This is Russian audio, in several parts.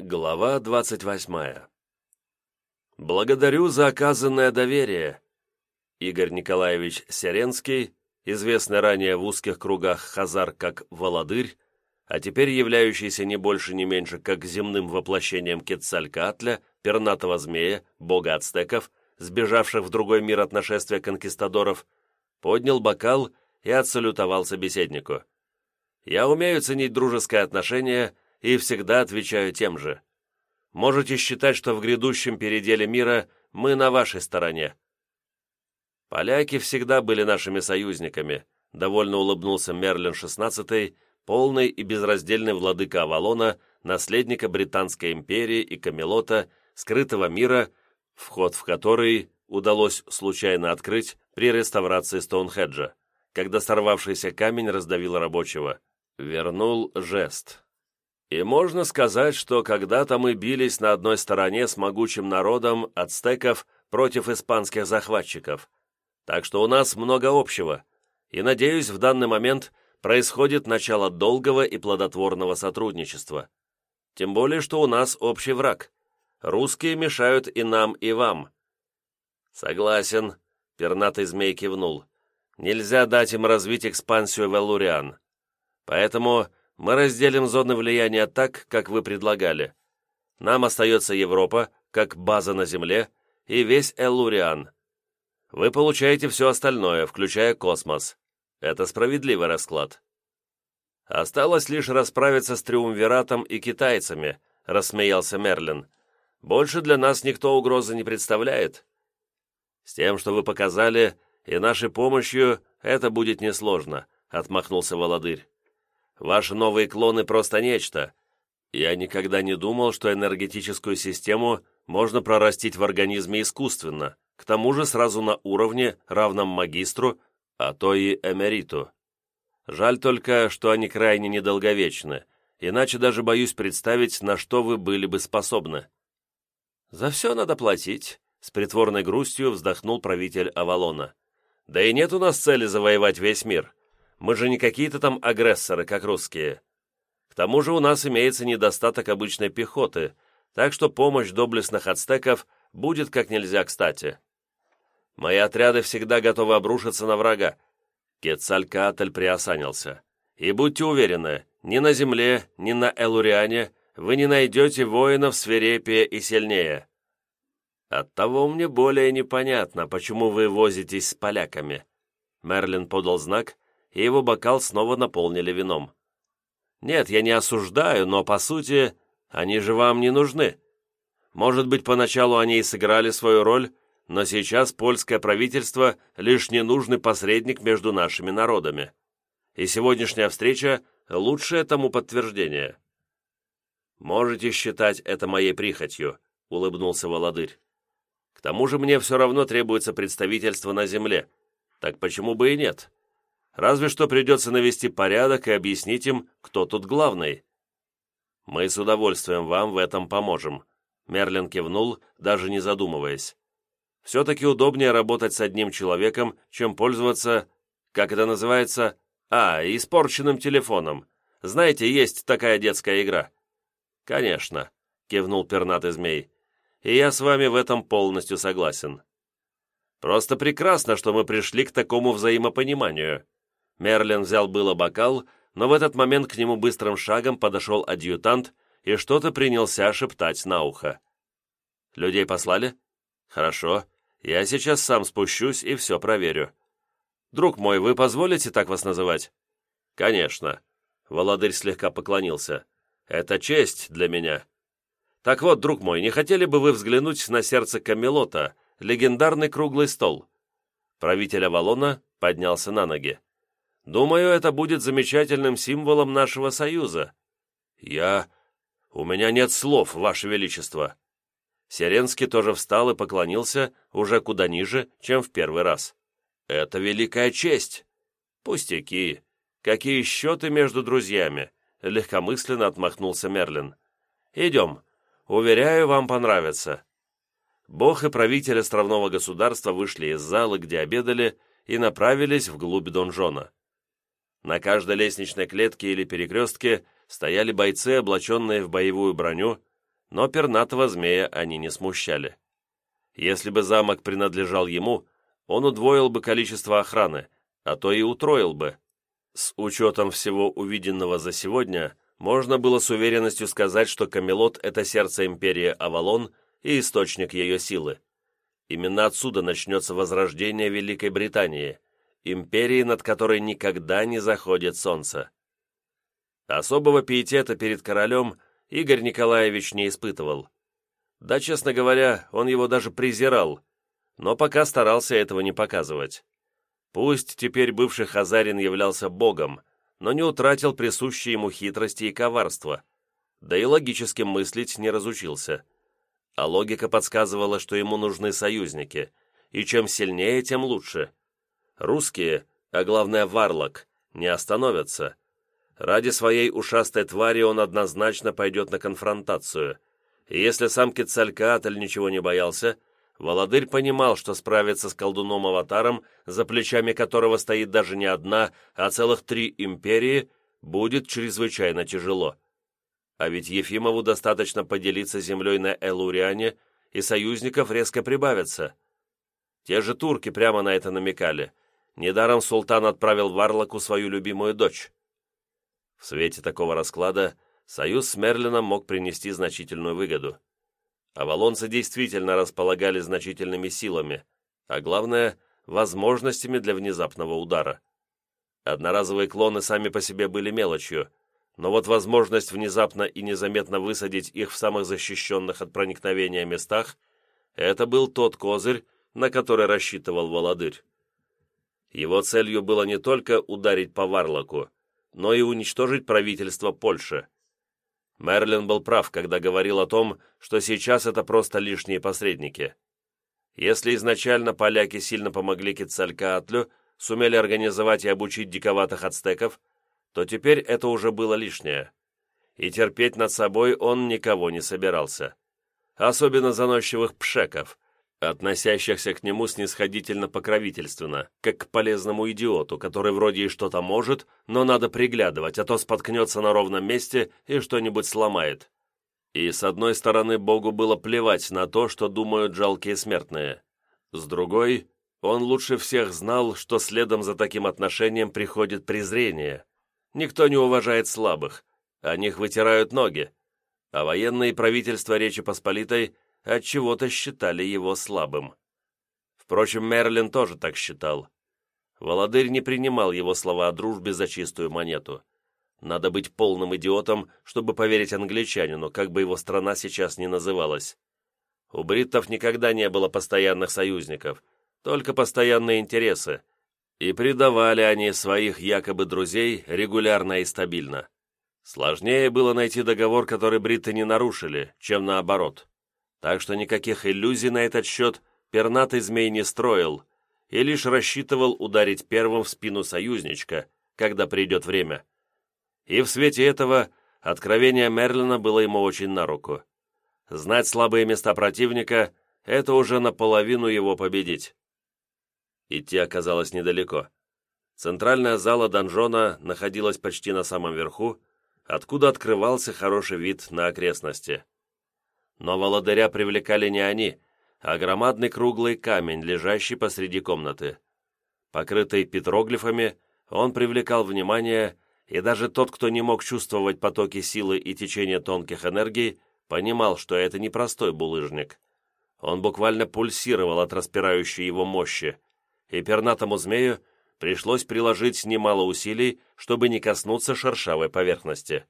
Глава двадцать восьмая. Благодарю за оказанное доверие. Игорь Николаевич Серенский, известный ранее в узких кругах Хазар как Володырь, а теперь являющийся не больше не меньше как земным воплощением Кецалькаатля, пернатого змея, бога ацтеков, сбежавших в другой мир от нашествия конкистадоров, поднял бокал и отсалютовал собеседнику. «Я умею ценить дружеское отношение и всегда отвечаю тем же. Можете считать, что в грядущем переделе мира мы на вашей стороне». «Поляки всегда были нашими союзниками», — довольно улыбнулся Мерлин XVI, полный и безраздельный владыка Авалона, наследника Британской империи и Камелота, скрытого мира, вход в который удалось случайно открыть при реставрации Стоунхеджа, когда сорвавшийся камень раздавил рабочего. Вернул жест. И можно сказать, что когда-то мы бились на одной стороне с могучим народом ацтеков против испанских захватчиков. Так что у нас много общего. И, надеюсь, в данный момент происходит начало долгого и плодотворного сотрудничества. Тем более, что у нас общий враг. Русские мешают и нам, и вам. Согласен, пернатый змей кивнул. Нельзя дать им развить экспансию в Эллуриан. Поэтому мы разделим зоны влияния так, как вы предлагали. Нам остается Европа, как база на Земле, и весь Эллуриан. Вы получаете все остальное, включая космос. Это справедливый расклад. Осталось лишь расправиться с Триумвиратом и китайцами, рассмеялся Мерлин. Больше для нас никто угрозы не представляет. С тем, что вы показали, и нашей помощью это будет несложно, отмахнулся Володырь. Ваши новые клоны просто нечто. Я никогда не думал, что энергетическую систему можно прорастить в организме искусственно, к тому же сразу на уровне, равном магистру, а то и эмериту. Жаль только, что они крайне недолговечны, иначе даже боюсь представить, на что вы были бы способны. «За все надо платить», — с притворной грустью вздохнул правитель Авалона. «Да и нет у нас цели завоевать весь мир. Мы же не какие-то там агрессоры, как русские. К тому же у нас имеется недостаток обычной пехоты, так что помощь доблестных ацтеков будет как нельзя кстати. Мои отряды всегда готовы обрушиться на врага. Кецалькаатль приосанился. И будьте уверены, ни на земле, ни на Элуриане вы не найдете воинов свирепее и сильнее. Оттого мне более непонятно, почему вы возитесь с поляками. Мерлин подал знак, и его бокал снова наполнили вином. «Нет, я не осуждаю, но, по сути, они же вам не нужны. Может быть, поначалу они и сыграли свою роль, но сейчас польское правительство — лишь ненужный посредник между нашими народами. И сегодняшняя встреча — лучшее тому подтверждение». «Можете считать это моей прихотью», — улыбнулся Володырь. «К тому же мне все равно требуется представительство на земле. Так почему бы и нет? Разве что придется навести порядок и объяснить им, кто тут главный. Мы с удовольствием вам в этом поможем. Мерлин кивнул, даже не задумываясь. Все-таки удобнее работать с одним человеком, чем пользоваться, как это называется, а, испорченным телефоном. Знаете, есть такая детская игра. Конечно, кивнул пернатый змей. И я с вами в этом полностью согласен. Просто прекрасно, что мы пришли к такому взаимопониманию. Мерлин взял было бокал, но в этот момент к нему быстрым шагом подошел адъютант и что-то принялся шептать на ухо. «Людей послали? Хорошо. Я сейчас сам спущусь и все проверю. Друг мой, вы позволите так вас называть?» «Конечно». Володырь слегка поклонился. «Это честь для меня». «Так вот, друг мой, не хотели бы вы взглянуть на сердце Камелота, легендарный круглый стол?» Правитель Авалона поднялся на ноги. Думаю, это будет замечательным символом нашего союза. Я... У меня нет слов, Ваше Величество. Сиренский тоже встал и поклонился уже куда ниже, чем в первый раз. Это великая честь. Пустяки. Какие счеты между друзьями? Легкомысленно отмахнулся Мерлин. Идем. Уверяю, вам понравится. Бог и правитель островного государства вышли из зала, где обедали, и направились вглубь донжона. На каждой лестничной клетке или перекрестке стояли бойцы, облаченные в боевую броню, но пернатого змея они не смущали. Если бы замок принадлежал ему, он удвоил бы количество охраны, а то и утроил бы. С учетом всего увиденного за сегодня, можно было с уверенностью сказать, что Камелот – это сердце империи Авалон и источник ее силы. Именно отсюда начнется возрождение Великой Британии, империи, над которой никогда не заходит солнце. Особого пиетета перед королем Игорь Николаевич не испытывал. Да, честно говоря, он его даже презирал, но пока старался этого не показывать. Пусть теперь бывший Хазарин являлся богом, но не утратил присущие ему хитрости и коварства, да и логически мыслить не разучился. А логика подсказывала, что ему нужны союзники, и чем сильнее, тем лучше. Русские, а главное Варлок, не остановятся. Ради своей ушастой твари он однозначно пойдет на конфронтацию. И если сам Кецалькаатль ничего не боялся, Володырь понимал, что справиться с колдуном-аватаром, за плечами которого стоит даже не одна, а целых три империи, будет чрезвычайно тяжело. А ведь Ефимову достаточно поделиться землей на Элуриане, и союзников резко прибавится. Те же турки прямо на это намекали. Недаром султан отправил Варлоку свою любимую дочь. В свете такого расклада союз с Мерлином мог принести значительную выгоду. Авалонцы действительно располагали значительными силами, а главное – возможностями для внезапного удара. Одноразовые клоны сами по себе были мелочью, но вот возможность внезапно и незаметно высадить их в самых защищенных от проникновения местах – это был тот козырь, на который рассчитывал Володырь. Его целью было не только ударить по Варлоку, но и уничтожить правительство Польши. Мерлин был прав, когда говорил о том, что сейчас это просто лишние посредники. Если изначально поляки сильно помогли Кецалькаатлю, сумели организовать и обучить диковатых ацтеков, то теперь это уже было лишнее. И терпеть над собой он никого не собирался. Особенно заносчивых пшеков, относящихся к нему снисходительно-покровительственно, как к полезному идиоту, который вроде и что-то может, но надо приглядывать, а то споткнется на ровном месте и что-нибудь сломает. И с одной стороны Богу было плевать на то, что думают жалкие смертные. С другой, он лучше всех знал, что следом за таким отношением приходит презрение. Никто не уважает слабых, о них вытирают ноги, а военные правительства Речи Посполитой – отчего-то считали его слабым. Впрочем, Мерлин тоже так считал. Володырь не принимал его слова о дружбе за чистую монету. Надо быть полным идиотом, чтобы поверить англичанину, как бы его страна сейчас ни называлась. У бриттов никогда не было постоянных союзников, только постоянные интересы, и предавали они своих якобы друзей регулярно и стабильно. Сложнее было найти договор, который бритты не нарушили, чем наоборот. Так что никаких иллюзий на этот счет пернатый змей не строил и лишь рассчитывал ударить первым в спину союзничка, когда придет время. И в свете этого откровение Мерлина было ему очень на руку. Знать слабые места противника — это уже наполовину его победить. Идти оказалось недалеко. Центральная зала донжона находилась почти на самом верху, откуда открывался хороший вид на окрестности. Но володаря привлекали не они, а громадный круглый камень, лежащий посреди комнаты. Покрытый петроглифами, он привлекал внимание, и даже тот, кто не мог чувствовать потоки силы и течения тонких энергий, понимал, что это не простой булыжник. Он буквально пульсировал от распирающей его мощи, и пернатому змею пришлось приложить немало усилий, чтобы не коснуться шершавой поверхности.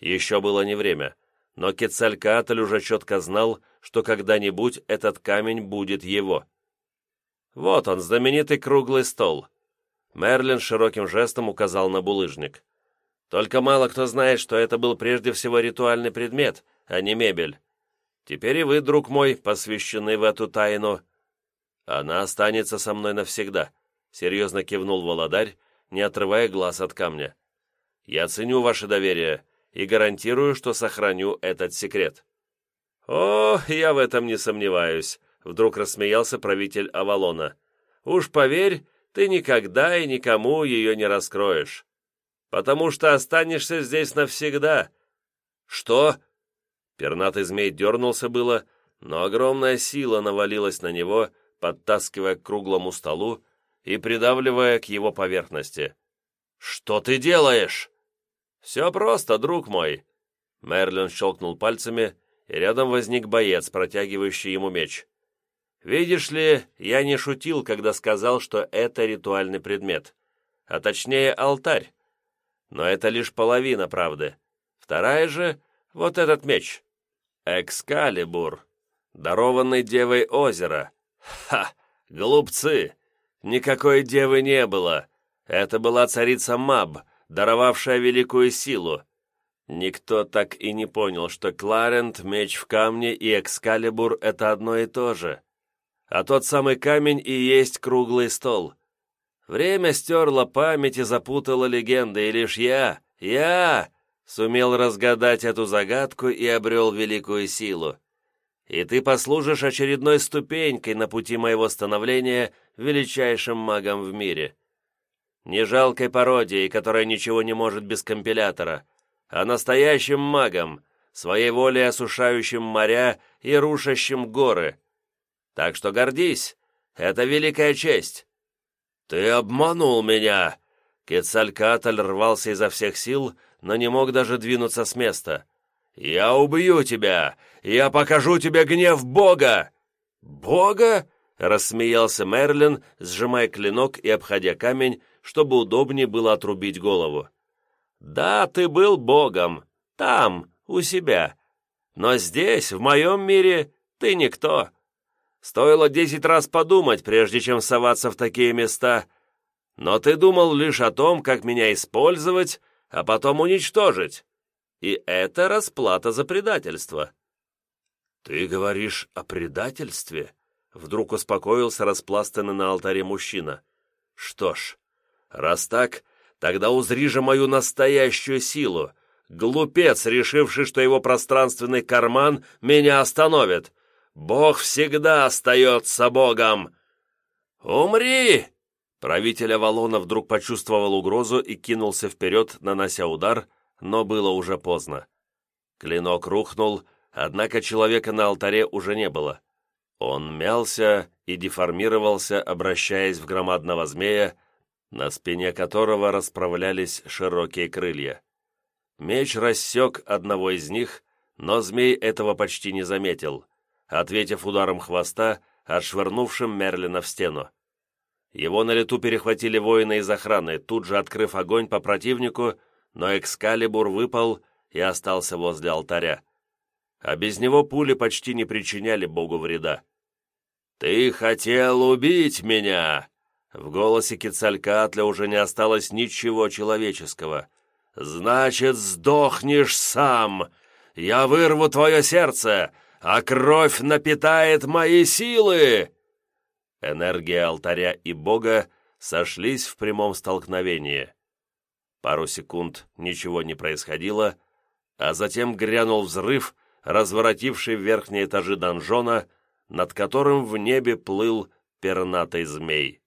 Еще было не время, но Кецалькаатль уже четко знал, что когда-нибудь этот камень будет его. Вот он, знаменитый круглый стол. Мерлин широким жестом указал на булыжник. Только мало кто знает, что это был прежде всего ритуальный предмет, а не мебель. Теперь и вы, друг мой, посвящены в эту тайну. Она останется со мной навсегда, серьезно кивнул Володарь, не отрывая глаз от камня. Я ценю ваше доверие и гарантирую, что сохраню этот секрет». «О, я в этом не сомневаюсь», — вдруг рассмеялся правитель Авалона. «Уж поверь, ты никогда и никому ее не раскроешь, потому что останешься здесь навсегда». «Что?» Пернатый змей дернулся было, но огромная сила навалилась на него, подтаскивая к круглому столу и придавливая к его поверхности. «Что ты делаешь?» «Все просто, друг мой!» Мерлин щелкнул пальцами, и рядом возник боец, протягивающий ему меч. «Видишь ли, я не шутил, когда сказал, что это ритуальный предмет, а точнее алтарь. Но это лишь половина правды. Вторая же — вот этот меч. Экскалибур, дарованный девой озера. Ха! Глупцы! Никакой девы не было. Это была царица Маб, даровавшая великую силу. Никто так и не понял, что Кларент, меч в камне и Экскалибур — это одно и то же. А тот самый камень и есть круглый стол. Время стерло память и запутало легенды, и лишь я, я, сумел разгадать эту загадку и обрел великую силу. И ты послужишь очередной ступенькой на пути моего становления величайшим магом в мире. Не жалкой пародией, которая ничего не может без компилятора, а настоящим магом, своей волей осушающим моря и рушащим горы. Так что гордись, это великая честь. Ты обманул меня!» Кецалькатль рвался изо всех сил, но не мог даже двинуться с места. «Я убью тебя! Я покажу тебе гнев Бога!» «Бога?» — рассмеялся Мерлин, сжимая клинок и обходя камень, чтобы удобнее было отрубить голову. «Да, ты был богом. Там, у себя. Но здесь, в моем мире, ты никто. Стоило десять раз подумать, прежде чем соваться в такие места. Но ты думал лишь о том, как меня использовать, а потом уничтожить. И это расплата за предательство». «Ты говоришь о предательстве?» Вдруг успокоился распластанный на алтаре мужчина. «Что ж, раз так, Тогда узри же мою настоящую силу. Глупец, решивший, что его пространственный карман меня остановит. Бог всегда остается Богом. Умри!» Правитель Авалона вдруг почувствовал угрозу и кинулся вперед, нанося удар, но было уже поздно. Клинок рухнул, однако человека на алтаре уже не было. Он мялся и деформировался, обращаясь в громадного змея, на спине которого расправлялись широкие крылья. Меч рассек одного из них, но змей этого почти не заметил, ответив ударом хвоста, отшвырнувшим Мерлина в стену. Его на лету перехватили воины из охраны, тут же открыв огонь по противнику, но Экскалибур выпал и остался возле алтаря. А без него пули почти не причиняли богу вреда. «Ты хотел убить меня!» В голосе Кецалькаатля уже не осталось ничего человеческого. «Значит, сдохнешь сам! Я вырву твое сердце, а кровь напитает мои силы!» Энергия алтаря и бога сошлись в прямом столкновении. Пару секунд ничего не происходило, а затем грянул взрыв, разворотивший верхние этажи донжона, над которым в небе плыл пернатый змей.